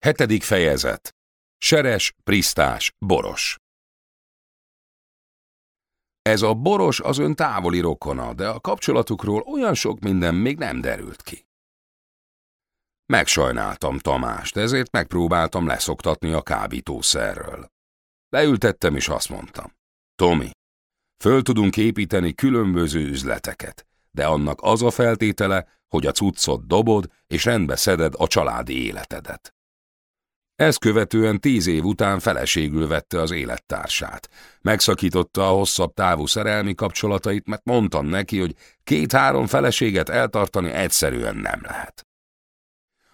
Hetedik fejezet. Seres, prisztás, boros. Ez a boros az ön távoli rokona, de a kapcsolatukról olyan sok minden még nem derült ki. Megsajnáltam Tamást, ezért megpróbáltam leszoktatni a kábítószerről. Leültettem és azt mondtam. Tomi, föl tudunk építeni különböző üzleteket, de annak az a feltétele, hogy a cuccot dobod és rendbe szeded a családi életedet. Ezt követően tíz év után feleségül vette az élettársát. Megszakította a hosszabb távú szerelmi kapcsolatait, mert mondtam neki, hogy két-három feleséget eltartani egyszerűen nem lehet.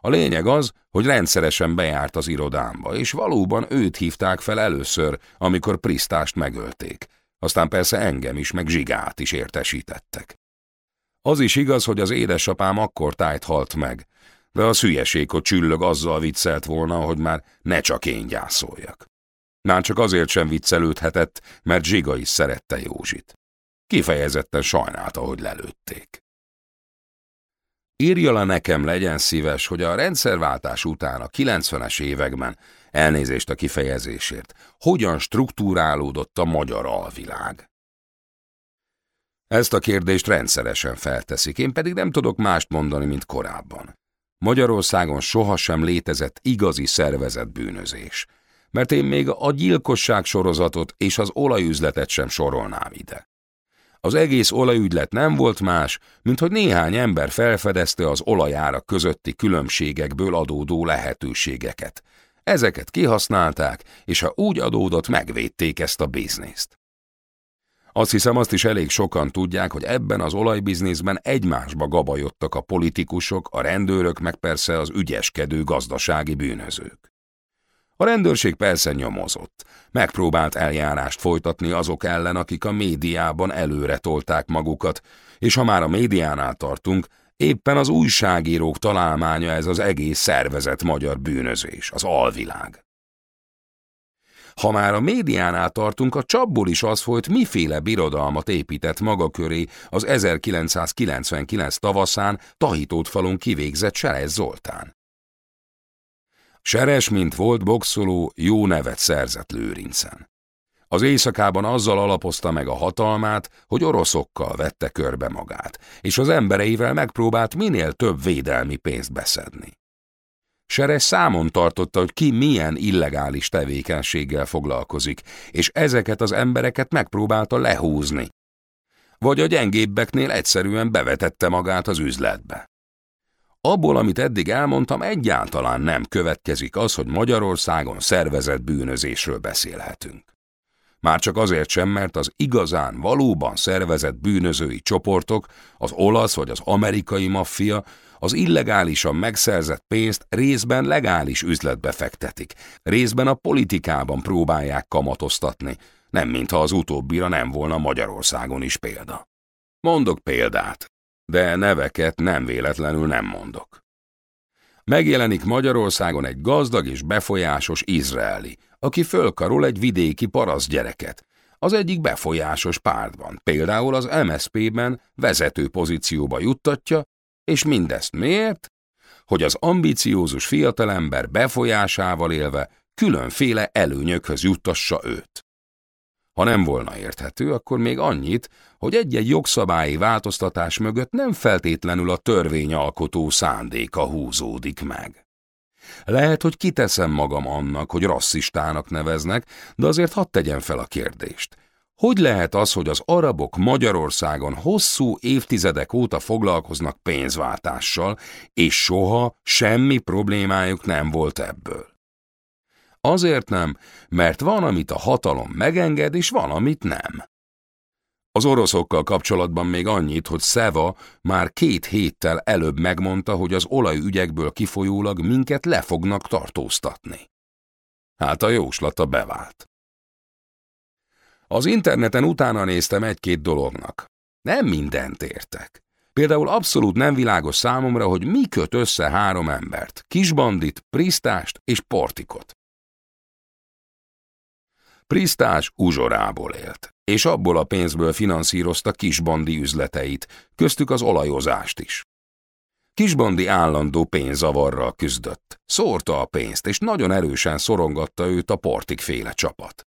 A lényeg az, hogy rendszeresen bejárt az irodámba, és valóban őt hívták fel először, amikor Prisztást megölték. Aztán persze engem is, meg Zsigát is értesítettek. Az is igaz, hogy az édesapám akkor tájt halt meg, de a szülyeség, hogy csüllög azzal viccelt volna, hogy már ne csak én gyászoljak. Már csak azért sem viccelődhetett, mert Zsiga is szerette Józsit. Kifejezetten sajnálta, hogy lelőtték. Írja le nekem, legyen szíves, hogy a rendszerváltás után a 90-es években, elnézést a kifejezésért, hogyan struktúrálódott a magyar alvilág. Ezt a kérdést rendszeresen felteszik, én pedig nem tudok mást mondani, mint korábban. Magyarországon sohasem létezett igazi szervezett bűnözés, mert én még a gyilkosság sorozatot és az olajüzletet sem sorolnám ide. Az egész olajügylet nem volt más, mint hogy néhány ember felfedezte az olajárak közötti különbségekből adódó lehetőségeket. Ezeket kihasználták, és ha úgy adódott, megvédték ezt a bizniszt. Azt hiszem, azt is elég sokan tudják, hogy ebben az olajbizniszben egymásba gabajodtak a politikusok, a rendőrök, meg persze az ügyeskedő gazdasági bűnözők. A rendőrség persze nyomozott, megpróbált eljárást folytatni azok ellen, akik a médiában előre tolták magukat, és ha már a médiánál tartunk, éppen az újságírók találmánya ez az egész szervezet magyar bűnözés, az alvilág. Ha már a médiánál tartunk, a csapból is az folyt, miféle birodalmat épített maga köré az 1999 tavaszán Tahitót falon kivégzett Seres Zoltán. Seres, mint volt boxoló, jó nevet szerzett Lőrincen. Az éjszakában azzal alapozta meg a hatalmát, hogy oroszokkal vette körbe magát, és az embereivel megpróbált minél több védelmi pénzt beszedni. Seres számon tartotta, hogy ki milyen illegális tevékenységgel foglalkozik, és ezeket az embereket megpróbálta lehúzni. Vagy a gyengébbeknél egyszerűen bevetette magát az üzletbe. Abból, amit eddig elmondtam, egyáltalán nem következik az, hogy Magyarországon szervezett bűnözésről beszélhetünk. Már csak azért sem, mert az igazán, valóban szervezett bűnözői csoportok, az olasz vagy az amerikai maffia az illegálisan megszerzett pénzt részben legális üzletbe fektetik, részben a politikában próbálják kamatoztatni, nem mintha az utóbbira nem volna Magyarországon is példa. Mondok példát, de neveket nem véletlenül nem mondok. Megjelenik Magyarországon egy gazdag és befolyásos izraeli, aki fölkarol egy vidéki parasz gyereket. Az egyik befolyásos pártban, például az MSZP-ben vezető pozícióba juttatja, és mindezt miért? Hogy az ambiciózus fiatalember befolyásával élve különféle előnyökhöz juttassa őt. Ha nem volna érthető, akkor még annyit, hogy egy-egy jogszabályi változtatás mögött nem feltétlenül a törvényalkotó szándéka húzódik meg. Lehet, hogy kiteszem magam annak, hogy rasszistának neveznek, de azért hadd tegyem fel a kérdést. Hogy lehet az, hogy az arabok Magyarországon hosszú évtizedek óta foglalkoznak pénzváltással, és soha semmi problémájuk nem volt ebből? Azért nem, mert van, amit a hatalom megenged, és van, amit nem. Az oroszokkal kapcsolatban még annyit, hogy Szeva már két héttel előbb megmondta, hogy az olajügyekből kifolyólag minket le fognak tartóztatni. Hát a jóslata bevált. Az interneten utána néztem egy-két dolognak. Nem mindent értek. Például abszolút nem világos számomra, hogy mi köt össze három embert, Kisbandit, Prisztást és Portikot. Prisztás uzsorából élt, és abból a pénzből finanszírozta kisbandi üzleteit, köztük az olajozást is. Kisbandi állandó pénzavarral küzdött. Szórta a pénzt, és nagyon erősen szorongatta őt a portik féle csapat.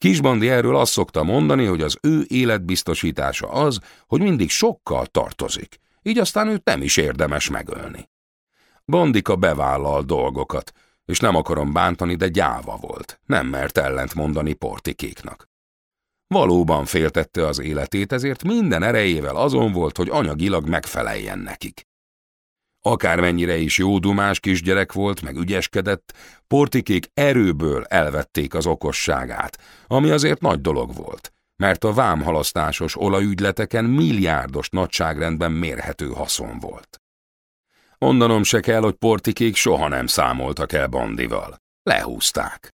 Kisbandi erről azt szokta mondani, hogy az ő életbiztosítása az, hogy mindig sokkal tartozik, így aztán őt nem is érdemes megölni. Bandika bevállal dolgokat, és nem akarom bántani, de gyáva volt, nem mert ellent mondani portikéknak. Valóban féltette az életét, ezért minden erejével azon volt, hogy anyagilag megfeleljen nekik. Akármennyire is jó dumás kisgyerek volt, meg ügyeskedett, portikék erőből elvették az okosságát, ami azért nagy dolog volt, mert a vámhalasztásos olajügyleteken milliárdos nagyságrendben mérhető haszon volt. Mondanom se kell, hogy portikék soha nem számoltak el bandival. Lehúzták.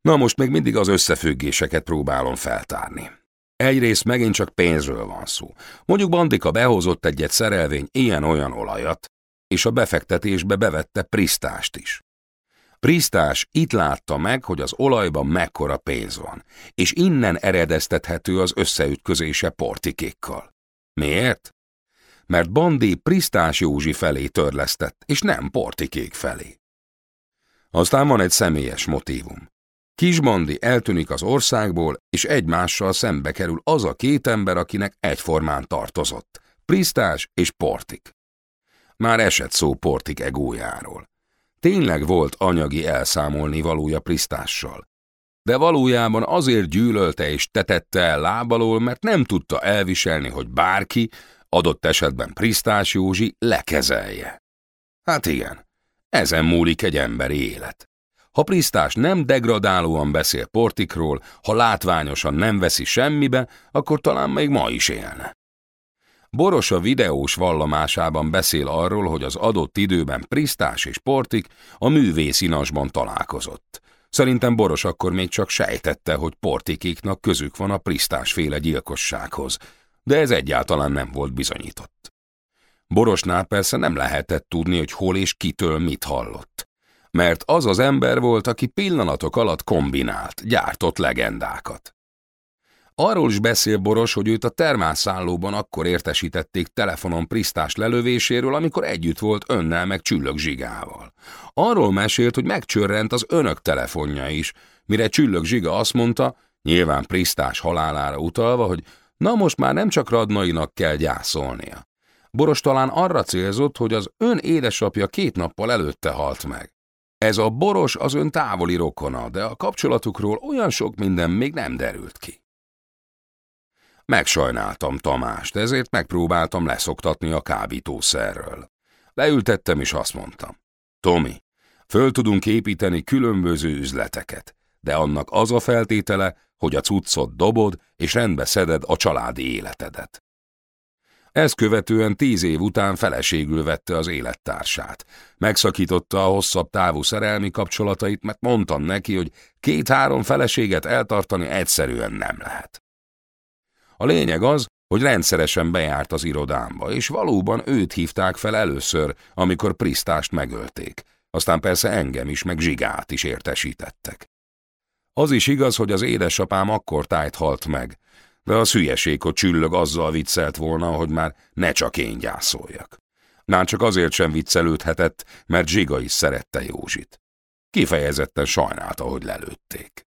Na most még mindig az összefüggéseket próbálom feltárni. Egyrészt megint csak pénzről van szó. Mondjuk Bandika behozott egy-egy szerelvény ilyen-olyan olajat, és a befektetésbe bevette Prisztást is. Prisztás itt látta meg, hogy az olajban mekkora pénz van, és innen eredeztethető az összeütközése portikékkal. Miért? Mert Bandi Prisztás Józsi felé törlesztett, és nem portikék felé. Aztán van egy személyes motívum. Kisbandi eltűnik az országból, és egymással szembe kerül az a két ember, akinek egyformán tartozott, Prisztás és Portik. Már esett szó Portik egójáról. Tényleg volt anyagi elszámolni valója Prisztással. De valójában azért gyűlölte és tetette el lábalól, mert nem tudta elviselni, hogy bárki, adott esetben Prisztás Józsi lekezelje. Hát igen, ezen múlik egy emberi élet. Ha Prisztás nem degradálóan beszél Portikról, ha látványosan nem veszi semmibe, akkor talán még ma is élne. Boros a videós vallamásában beszél arról, hogy az adott időben Prisztás és Portik a művészinasban találkozott. Szerintem Boros akkor még csak sejtette, hogy Portikiknak közük van a Prisztás féle gyilkossághoz, de ez egyáltalán nem volt bizonyított. Borosnál persze nem lehetett tudni, hogy hol és kitől mit hallott mert az az ember volt, aki pillanatok alatt kombinált, gyártott legendákat. Arról is beszél Boros, hogy őt a termászállóban akkor értesítették telefonon Prisztás lelövéséről, amikor együtt volt önnel meg Csüllög Zsigával. Arról mesélt, hogy megcsörrent az önök telefonja is, mire Csüllög Zsiga azt mondta, nyilván Prisztás halálára utalva, hogy na most már nem csak Radnainak kell gyászolnia. Boros talán arra célzott, hogy az ön édesapja két nappal előtte halt meg. Ez a boros az ön távoli rokona, de a kapcsolatukról olyan sok minden még nem derült ki. Megsajnáltam Tamást, ezért megpróbáltam leszoktatni a kábítószerről. Leültettem és azt mondtam. Tomi, föl tudunk építeni különböző üzleteket, de annak az a feltétele, hogy a cuccot dobod és rendbe szeded a családi életedet. Ezt követően tíz év után feleségül vette az élettársát. Megszakította a hosszabb távú szerelmi kapcsolatait, mert mondtam neki, hogy két-három feleséget eltartani egyszerűen nem lehet. A lényeg az, hogy rendszeresen bejárt az irodámba, és valóban őt hívták fel először, amikor Prisztást megölték. Aztán persze engem is, meg Zsigát is értesítettek. Az is igaz, hogy az édesapám akkor tájt halt meg, de az hülyeség, hogy csüllög azzal viccelt volna, hogy már ne csak én gyászoljak. Már csak azért sem viccelődhetett, mert Zsiga is szerette Józsit. Kifejezetten sajnálta, hogy lelőtték.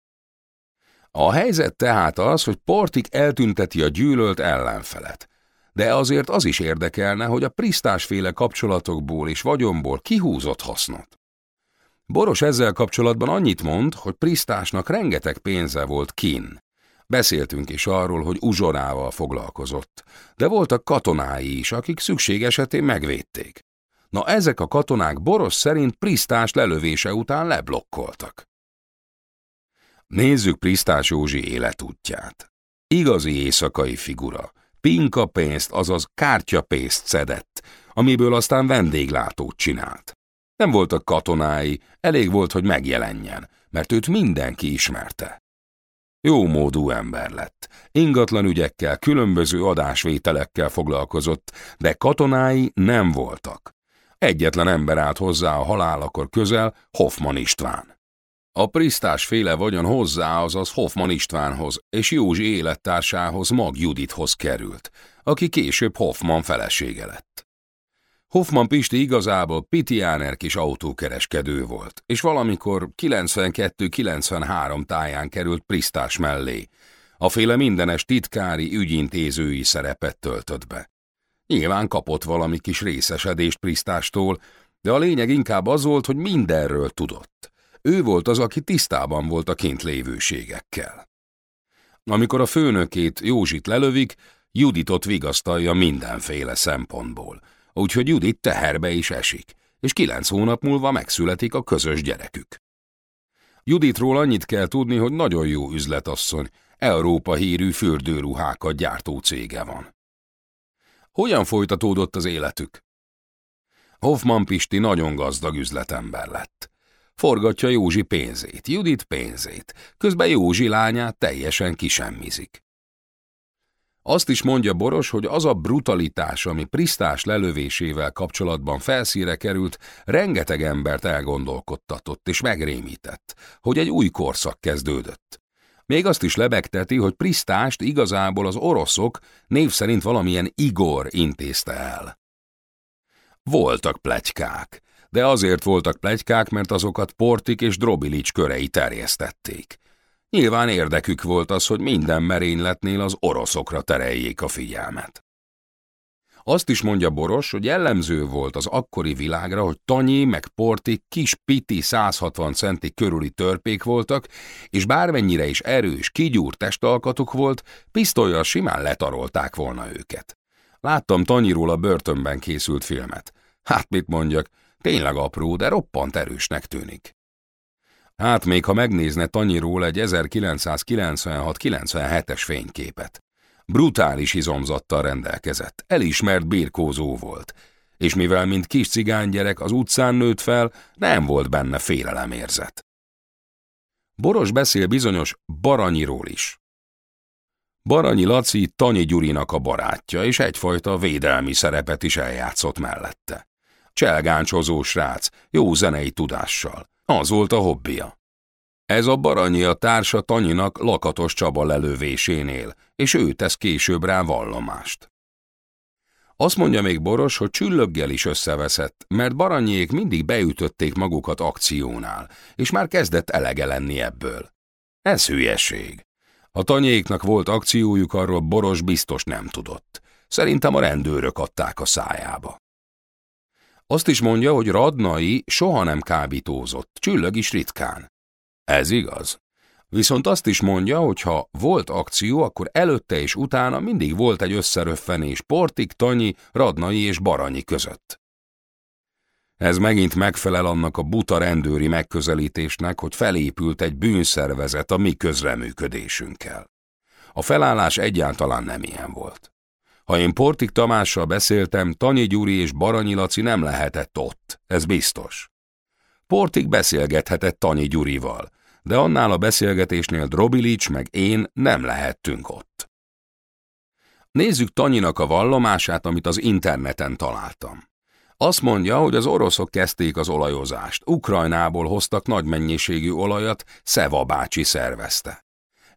A helyzet tehát az, hogy Portik eltünteti a gyűlölt ellenfelet, de azért az is érdekelne, hogy a prisztásféle kapcsolatokból és vagyomból kihúzott hasznot. Boros ezzel kapcsolatban annyit mond, hogy Prisztásnak rengeteg pénze volt kin, Beszéltünk is arról, hogy uzsorával foglalkozott, de voltak katonái is, akik szükség esetén megvédték. Na ezek a katonák Boros szerint Prisztás lelövése után leblokkoltak. Nézzük Prisztás Józsi életútját. Igazi éjszakai figura. Pinka pénzt, azaz kártyapénzt szedett, amiből aztán vendéglátót csinált. Nem voltak katonái, elég volt, hogy megjelenjen, mert őt mindenki ismerte. Jó módú ember lett. Ingatlan ügyekkel, különböző adásvételekkel foglalkozott, de katonái nem voltak. Egyetlen ember állt hozzá a halálakor közel, Hoffman István. A prisztás féle vagyon hozzá, azaz Hoffman Istvánhoz és Józsi élettársához Mag Judithoz került, aki később Hoffman felesége lett. Hoffman Pisti igazából Pitiáner kis autókereskedő volt, és valamikor 92-93 táján került Prisztás mellé. A féle mindenes titkári ügyintézői szerepet töltött be. Nyilván kapott valami kis részesedést Prisztástól, de a lényeg inkább az volt, hogy mindenről tudott. Ő volt az, aki tisztában volt a kint lévőségekkel. Amikor a főnökét, Józsit lelövik, Juditot vigasztalja mindenféle szempontból – úgyhogy Judit teherbe is esik, és kilenc hónap múlva megszületik a közös gyerekük. Juditról annyit kell tudni, hogy nagyon jó üzletasszony, Európa hírű fürdőruhákat gyártó cége van. Hogyan folytatódott az életük? Hoffman Pisti nagyon gazdag üzletember lett. Forgatja Józsi pénzét, Judit pénzét, közben Józsi lányát teljesen kisemmizik. Azt is mondja Boros, hogy az a brutalitás, ami Prisztás lelövésével kapcsolatban felszíre került, rengeteg embert elgondolkodtatott és megrémített, hogy egy új korszak kezdődött. Még azt is lebegteti, hogy Prisztást igazából az oroszok név szerint valamilyen Igor intézte el. Voltak plegykák, de azért voltak plegykák, mert azokat Portik és Drobilics körei terjesztették. Nyilván érdekük volt az, hogy minden merényletnél az oroszokra tereljék a figyelmet. Azt is mondja Boros, hogy jellemző volt az akkori világra, hogy Tanyi meg Porti kis piti 160 centi körüli törpék voltak, és bármennyire is erős, kigyúrt testalkatuk volt, pisztolyjal simán letarolták volna őket. Láttam Tanyiról a börtönben készült filmet. Hát mit mondjak, tényleg apró, de roppant erősnek tűnik. Hát még ha megnézne Tanyiról egy 1996-97-es fényképet. Brutális izomzattal rendelkezett, elismert birkózó volt, és mivel mint kis cigánygyerek az utcán nőtt fel, nem volt benne félelemérzet. Boros beszél bizonyos Baranyiról is. Baranyi Laci Tanyi Gyurinak a barátja, és egyfajta védelmi szerepet is eljátszott mellette. Cselgáncsozó srác, jó zenei tudással. Az volt a hobbija. Ez a Baranyi a társa Tanyinak Lakatos Csaba lelövésénél, és ő tesz később rá vallomást. Azt mondja még Boros, hogy csüllöggel is összeveszett, mert Baranyék mindig beütötték magukat akciónál, és már kezdett elege lenni ebből. Ez hülyeség. A tanyéknak volt akciójuk, arról Boros biztos nem tudott. Szerintem a rendőrök adták a szájába. Azt is mondja, hogy Radnai soha nem kábítózott, csüllög is ritkán. Ez igaz. Viszont azt is mondja, hogy ha volt akció, akkor előtte és utána mindig volt egy összeröffenés Portik, Tanyi, Radnai és Baranyi között. Ez megint megfelel annak a buta rendőri megközelítésnek, hogy felépült egy bűnszervezet a mi közreműködésünkkel. A felállás egyáltalán nem ilyen volt. Ha én Portik Tamással beszéltem, Tanyi Gyuri és Baranyi Laci nem lehetett ott, ez biztos. Portik beszélgethetett Tanyi Gyurival, de annál a beszélgetésnél Drobilics meg én nem lehettünk ott. Nézzük Tanyinak a vallomását, amit az interneten találtam. Azt mondja, hogy az oroszok kezdték az olajozást. Ukrajnából hoztak nagy mennyiségű olajat, Szeva bácsi szervezte.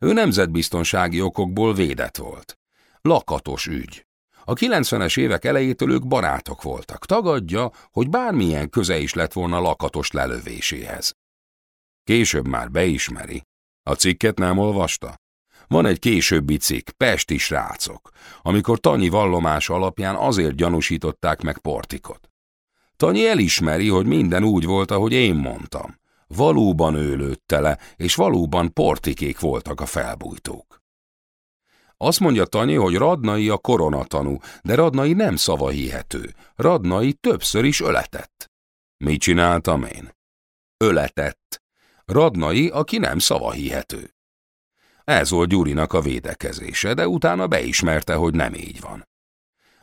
Ő nemzetbiztonsági okokból védett volt. Lakatos ügy. A 90-es évek elejétől ők barátok voltak. Tagadja, hogy bármilyen köze is lett volna lakatos lelövéséhez. Később már beismeri. A cikket nem olvasta? Van egy későbbi cikk, Pesti srácok, amikor Tanyi vallomás alapján azért gyanúsították meg Portikot. Tanyi elismeri, hogy minden úgy volt, ahogy én mondtam. Valóban ő lőtte le, és valóban portikék voltak a felbújtók. Azt mondja Tanyi, hogy Radnai a koronatanú, de Radnai nem szavahihető. Radnai többször is öletett. Mit csináltam én? Öletett. Radnai, aki nem szavahihető. Ez volt Gyurinak a védekezése, de utána beismerte, hogy nem így van.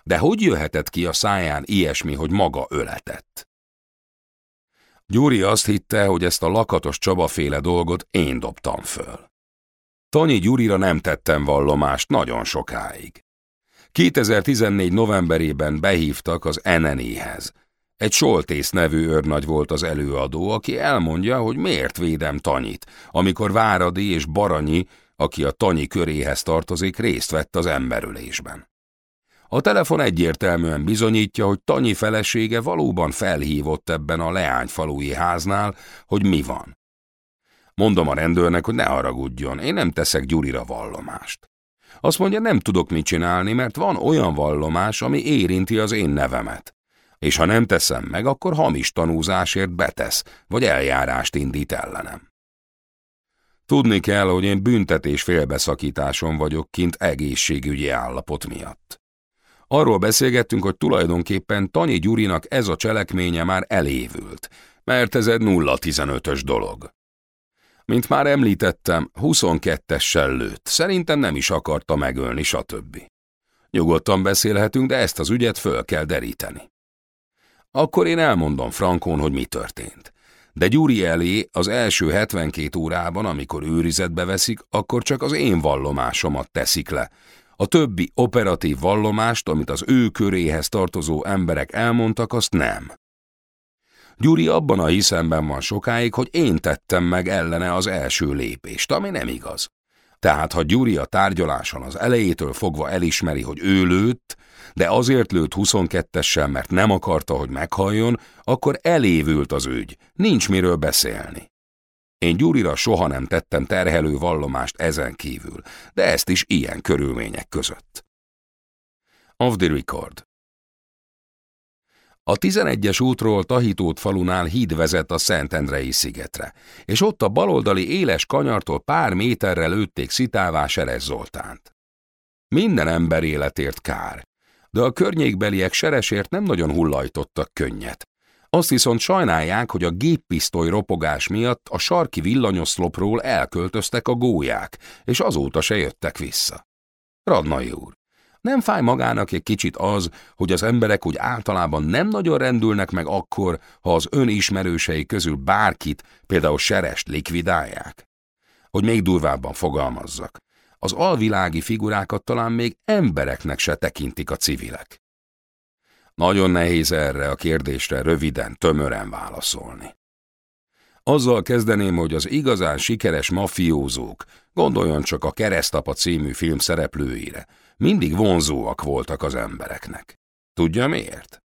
De hogy jöhetett ki a száján ilyesmi, hogy maga öletett? Gyuri azt hitte, hogy ezt a lakatos csabaféle dolgot én dobtam föl. Tanyi Gyurira nem tettem vallomást nagyon sokáig. 2014 novemberében behívtak az NNI-hez, egy Soltész nevű őrnagy volt az előadó, aki elmondja, hogy miért védem Tanyit, amikor Váradi és Baranyi, aki a Tanyi köréhez tartozik, részt vett az emberülésben. A telefon egyértelműen bizonyítja, hogy Tanyi felesége valóban felhívott ebben a leányfalui háznál, hogy mi van. Mondom a rendőrnek, hogy ne haragudjon, én nem teszek Gyurira vallomást. Azt mondja, nem tudok mit csinálni, mert van olyan vallomás, ami érinti az én nevemet. És ha nem teszem meg, akkor hamis tanúzásért betesz, vagy eljárást indít ellenem. Tudni kell, hogy én büntetés félbeszakításon vagyok kint egészségügyi állapot miatt. Arról beszélgettünk, hogy tulajdonképpen Tanyi Gyurinak ez a cselekménye már elévült, mert ez egy 0-15-ös dolog. Mint már említettem, 22-essel lőtt, szerintem nem is akarta megölni, stb. Nyugodtan beszélhetünk, de ezt az ügyet föl kell deríteni. Akkor én elmondom Frankon, hogy mi történt. De Gyuri elé az első 72 órában, amikor őrizetbe veszik, akkor csak az én vallomásomat teszik le. A többi operatív vallomást, amit az ő köréhez tartozó emberek elmondtak, azt nem. Gyuri abban a hiszemben van sokáig, hogy én tettem meg ellene az első lépést, ami nem igaz. Tehát ha Gyuri a tárgyaláson az elejétől fogva elismeri, hogy ő lőtt, de azért lőtt 22-essel, mert nem akarta, hogy meghalljon, akkor elévült az ügy, nincs miről beszélni. Én Gyurira soha nem tettem terhelő vallomást ezen kívül, de ezt is ilyen körülmények között. Of the record. A 11-es útról Tahitót falunál híd vezet a Szentendrei szigetre, és ott a baloldali éles kanyartól pár méterre lőtték szitává Seres Zoltánt. Minden ember életért kár, de a környékbeliek Seresért nem nagyon hullajtottak könnyet. Azt viszont sajnálják, hogy a géppisztoly ropogás miatt a sarki villanyoszlopról elköltöztek a gólyák, és azóta se jöttek vissza. Radnai úr, nem fáj magának egy kicsit az, hogy az emberek úgy általában nem nagyon rendülnek meg akkor, ha az önismerősei közül bárkit, például serest likvidálják? Hogy még durvábban fogalmazzak, az alvilági figurákat talán még embereknek se tekintik a civilek. Nagyon nehéz erre a kérdésre röviden, tömören válaszolni. Azzal kezdeném, hogy az igazán sikeres mafiózók, gondoljon csak a Keresztapa című film szereplőire, mindig vonzóak voltak az embereknek. Tudja miért?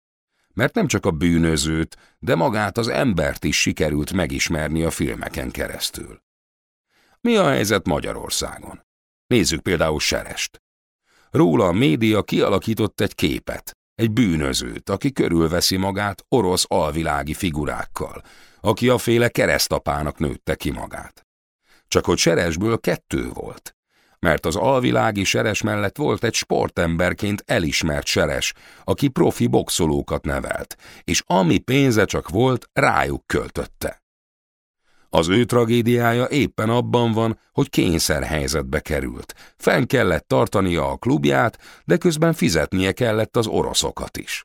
Mert nem csak a bűnözőt, de magát az embert is sikerült megismerni a filmeken keresztül. Mi a helyzet Magyarországon? Nézzük például Serest. Róla a média kialakított egy képet, egy bűnözőt, aki körülveszi magát orosz alvilági figurákkal, aki a féle keresztapának nőtte ki magát. Csak hogy Seresből kettő volt, mert az alvilági seres mellett volt egy sportemberként elismert seres, aki profi boxolókat nevelt, és ami pénze csak volt, rájuk költötte. Az ő tragédiája éppen abban van, hogy kényszerhelyzetbe került. Fenn kellett tartania a klubját, de közben fizetnie kellett az oroszokat is.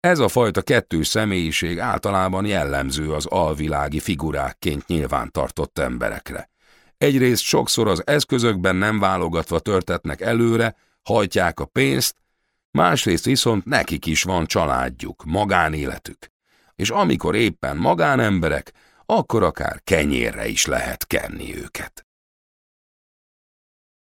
Ez a fajta kettős személyiség általában jellemző az alvilági figurákként nyilvántartott emberekre. Egyrészt sokszor az eszközökben nem válogatva törtetnek előre, hajtják a pénzt, másrészt viszont nekik is van családjuk, magánéletük. És amikor éppen magánemberek, akkor akár kenyérre is lehet kenni őket.